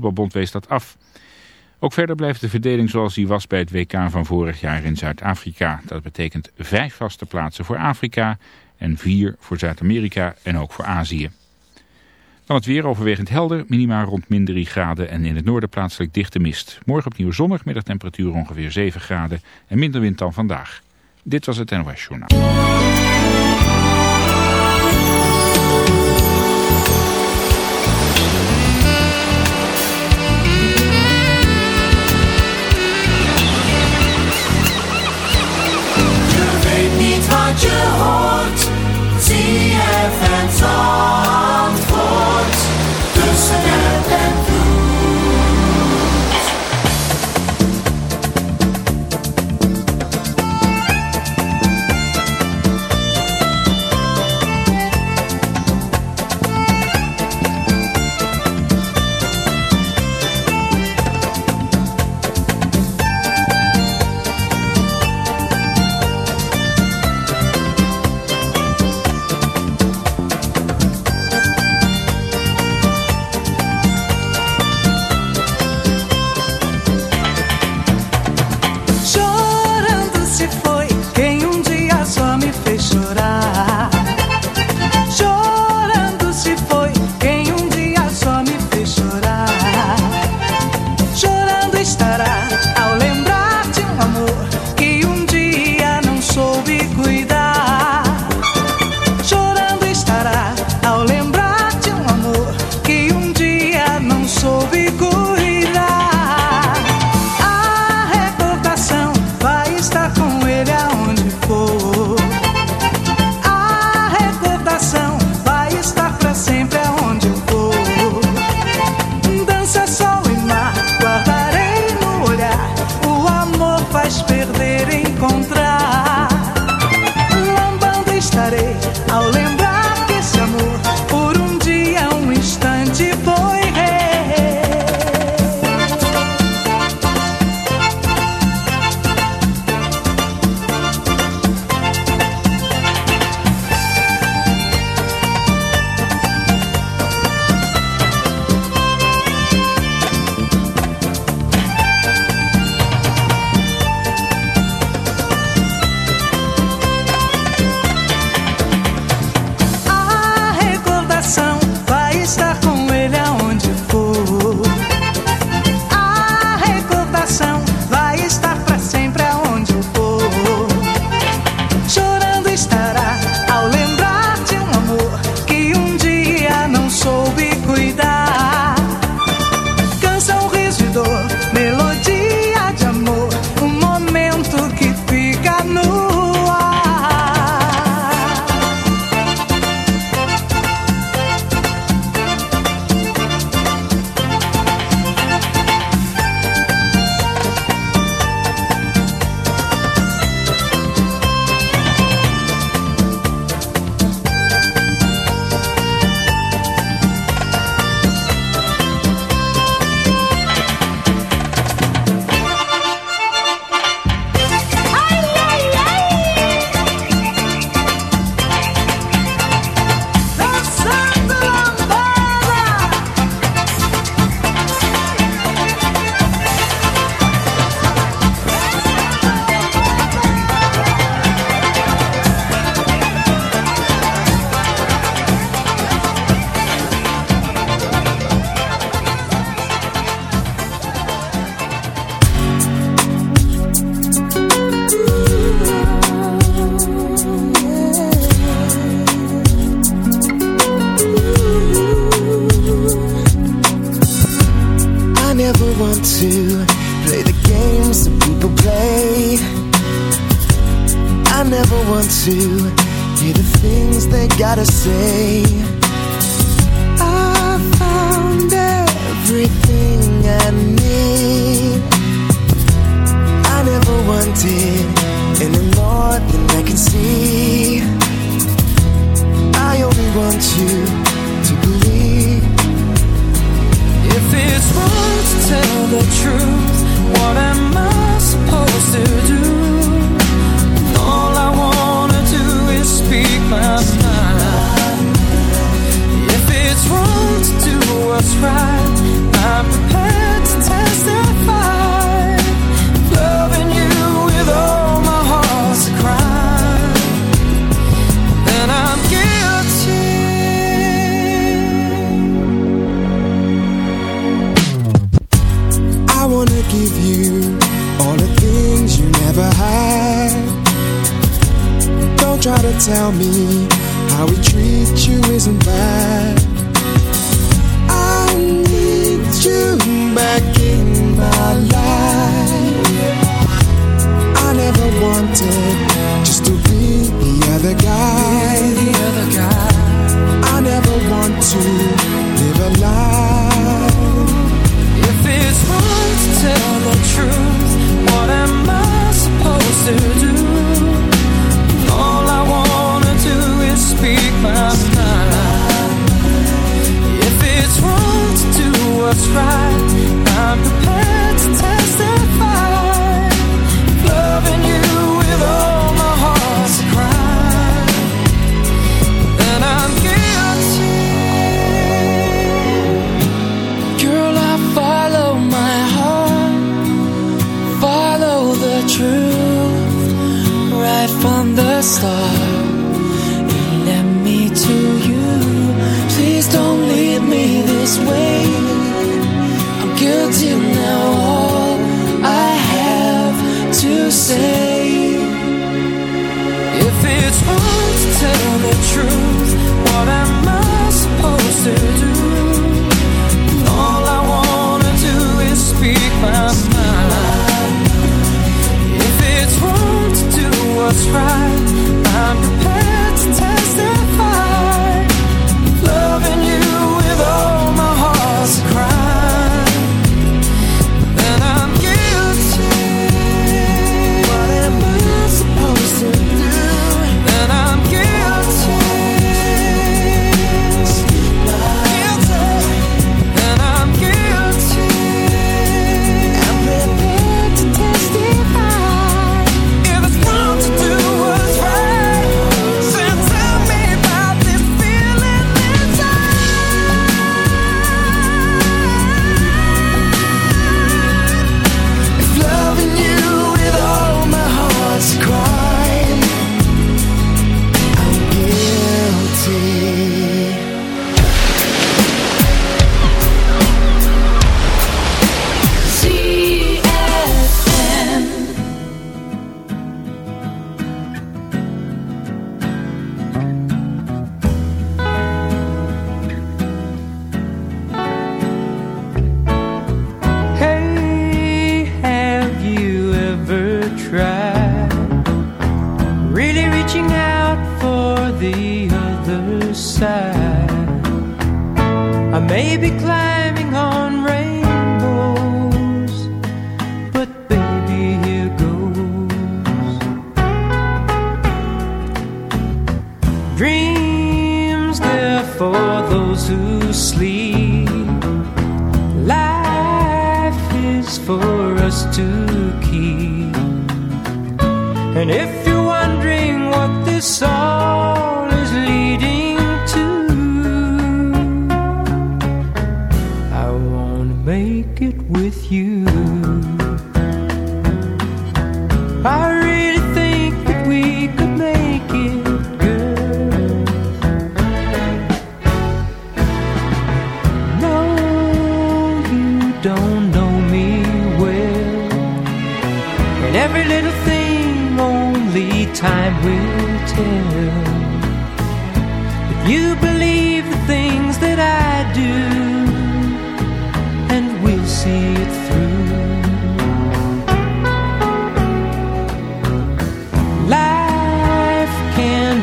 Wereldvoetbalbond wees dat af. Ook verder blijft de verdeling zoals die was bij het WK van vorig jaar in Zuid-Afrika. Dat betekent vijf vaste plaatsen voor Afrika en vier voor Zuid-Amerika en ook voor Azië. Dan het weer overwegend helder, minima rond min 3 graden en in het noorden plaatselijk dichte mist. Morgen opnieuw zonnig, middagtemperatuur ongeveer 7 graden en minder wind dan vandaag. Dit was het NOS Journaal. wat je hoort.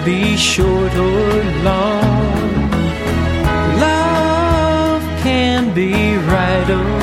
Be short or long. Love can be right or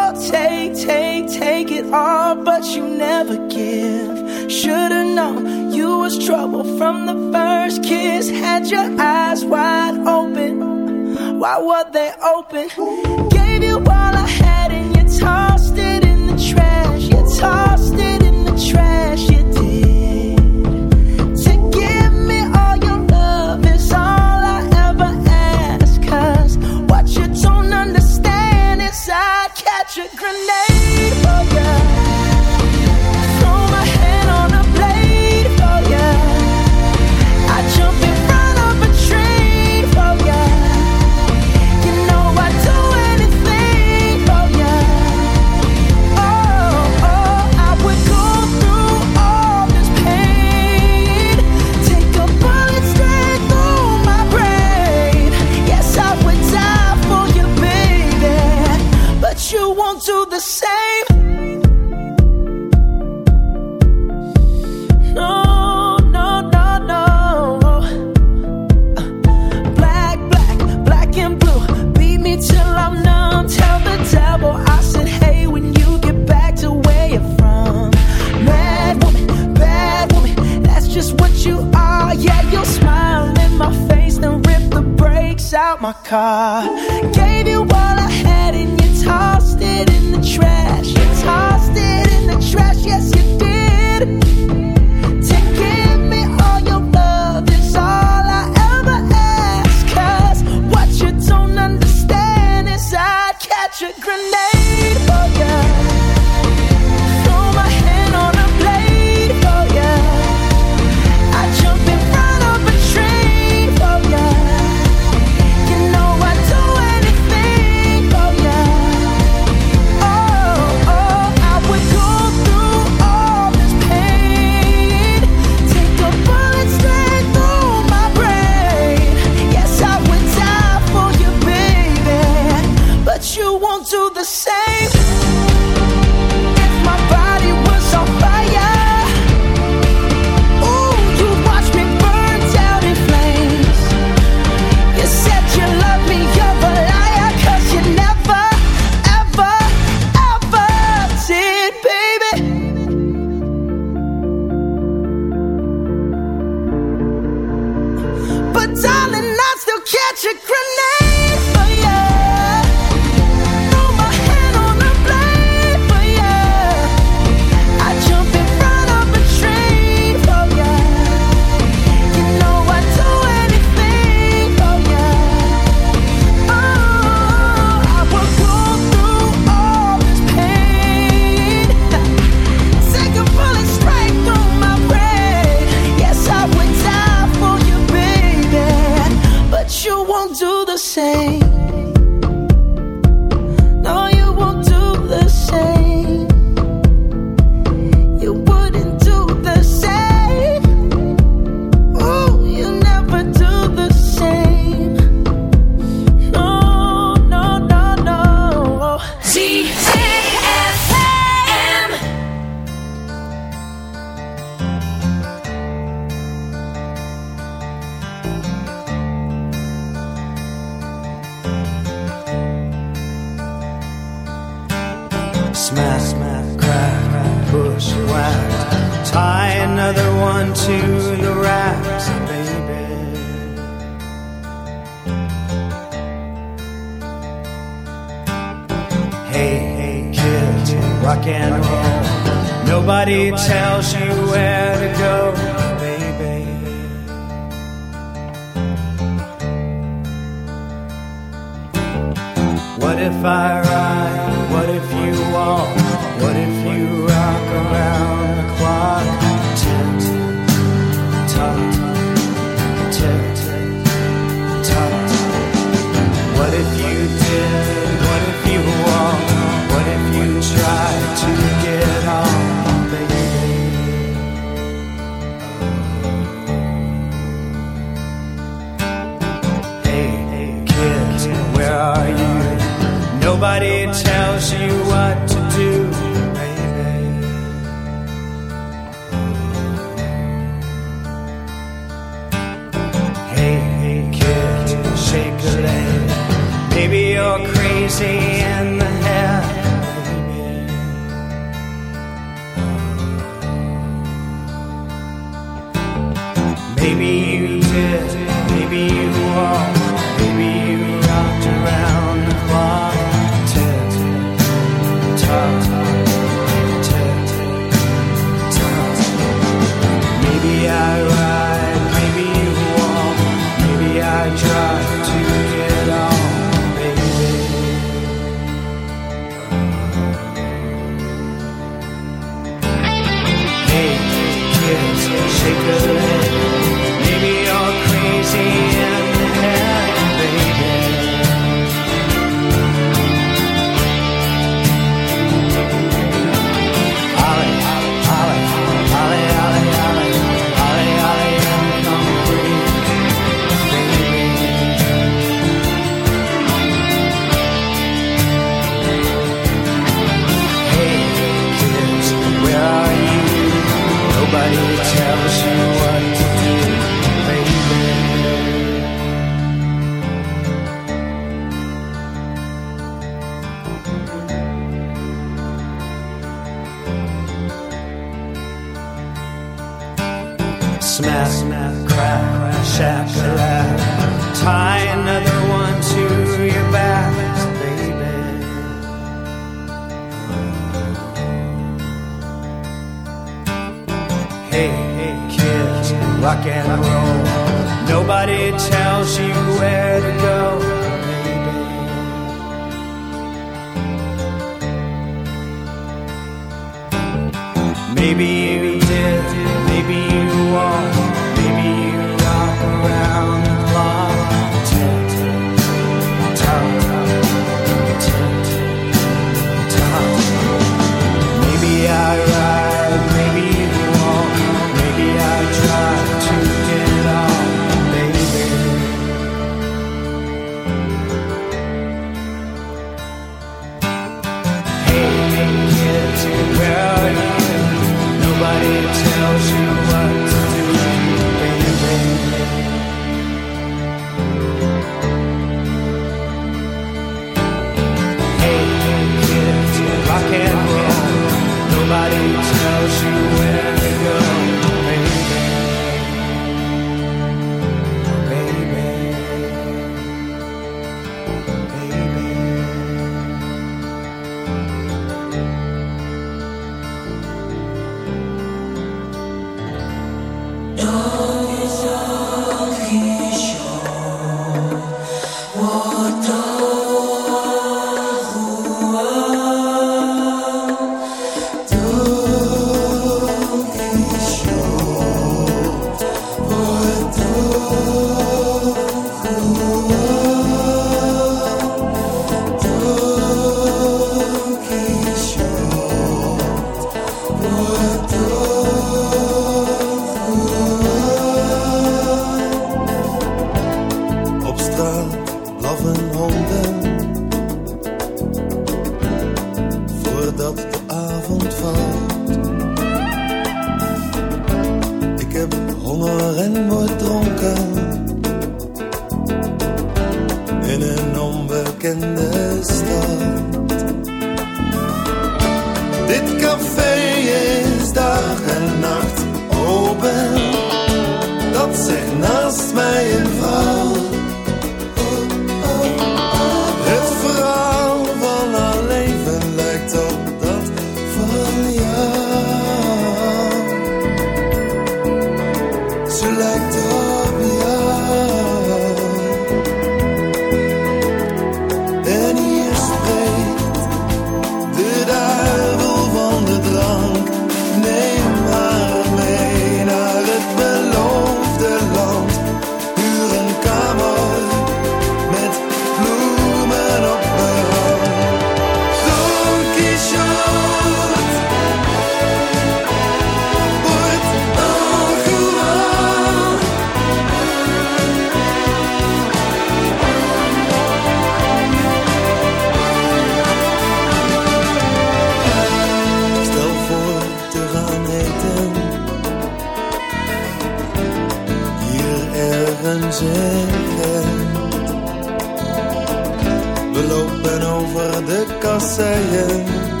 saying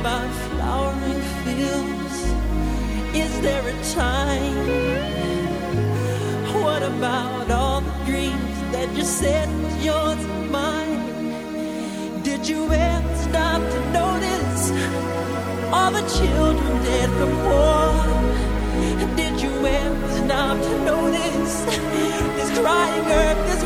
About flowering fields? Is there a time? What about all the dreams that you said was yours and mine? Did you ever stop to notice all the children dead war? Did you ever stop to notice this crying earth,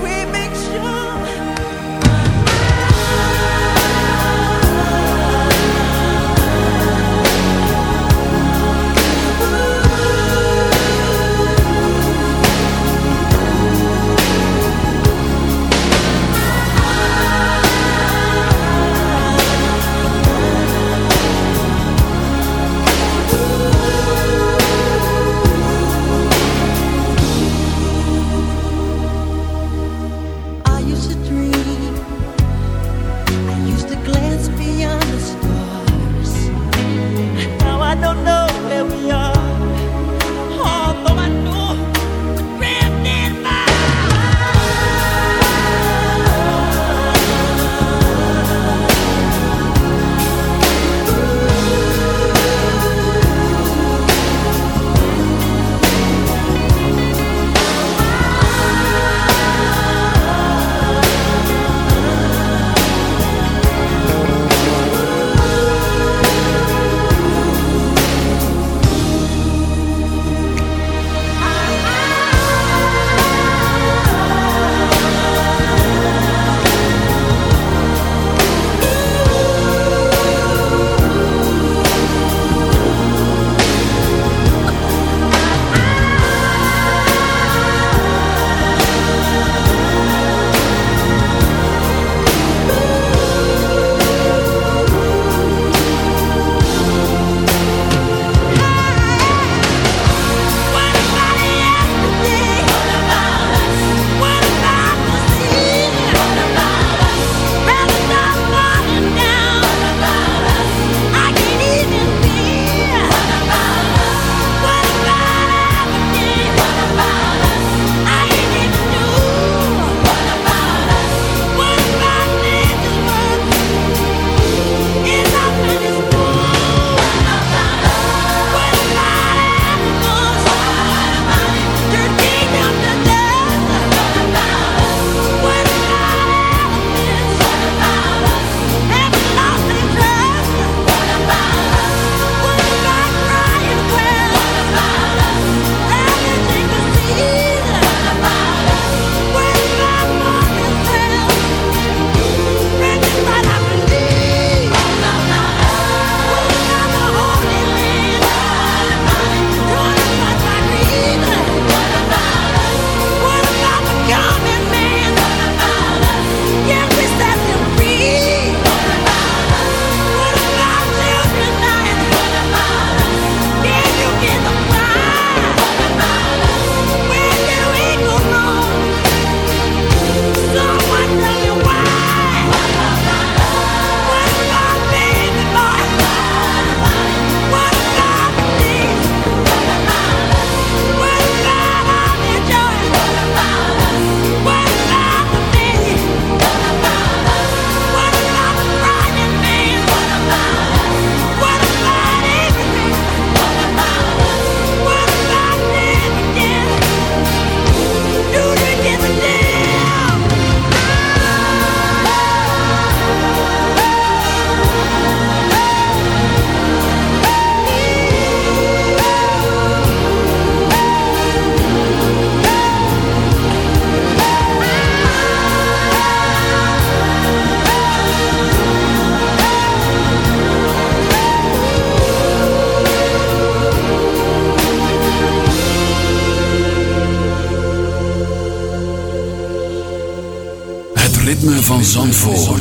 Zandvoort.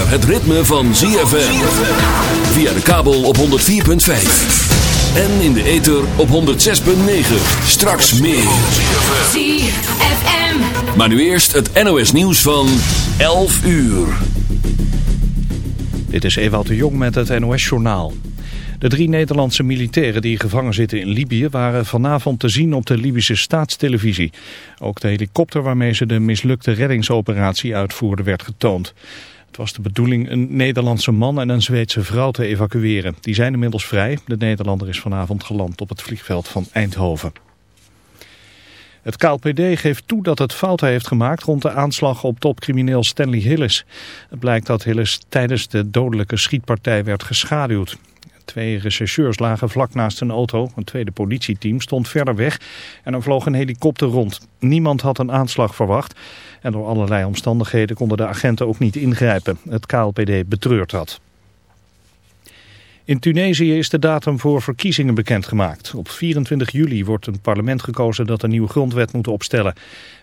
Zover het ritme van ZFM. Via de kabel op 104.5. En in de ether op 106.9. Straks meer. ZFM. Maar nu eerst het NOS nieuws van 11 uur. Dit is Ewout de Jong met het NOS-journaal. De drie Nederlandse militairen die gevangen zitten in Libië waren vanavond te zien op de Libische staatstelevisie. Ook de helikopter waarmee ze de mislukte reddingsoperatie uitvoerden werd getoond. Het was de bedoeling een Nederlandse man en een Zweedse vrouw te evacueren. Die zijn inmiddels vrij. De Nederlander is vanavond geland op het vliegveld van Eindhoven. Het KLPD geeft toe dat het fouten heeft gemaakt rond de aanslag op topcrimineel Stanley Hillis. Het blijkt dat Hillis tijdens de dodelijke schietpartij werd geschaduwd. Twee rechercheurs lagen vlak naast een auto. Een tweede politieteam stond verder weg en er vloog een helikopter rond. Niemand had een aanslag verwacht en door allerlei omstandigheden konden de agenten ook niet ingrijpen. Het KLPD betreurt dat. In Tunesië is de datum voor verkiezingen bekendgemaakt. Op 24 juli wordt een parlement gekozen dat een nieuwe grondwet moet opstellen.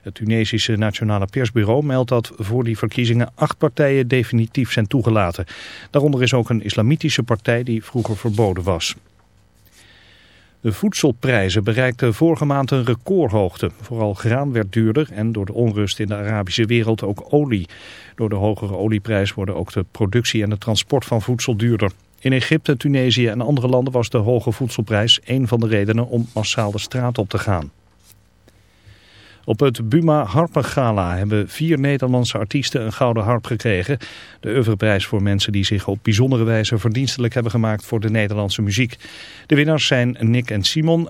Het Tunesische Nationale Persbureau meldt dat voor die verkiezingen acht partijen definitief zijn toegelaten. Daaronder is ook een islamitische partij die vroeger verboden was. De voedselprijzen bereikten vorige maand een recordhoogte. Vooral graan werd duurder en door de onrust in de Arabische wereld ook olie. Door de hogere olieprijs worden ook de productie en de transport van voedsel duurder. In Egypte, Tunesië en andere landen was de hoge voedselprijs een van de redenen om massaal de straat op te gaan. Op het Buma Harpengala hebben vier Nederlandse artiesten een gouden harp gekregen. De oeuvreprijs voor mensen die zich op bijzondere wijze verdienstelijk hebben gemaakt voor de Nederlandse muziek. De winnaars zijn Nick en Simon.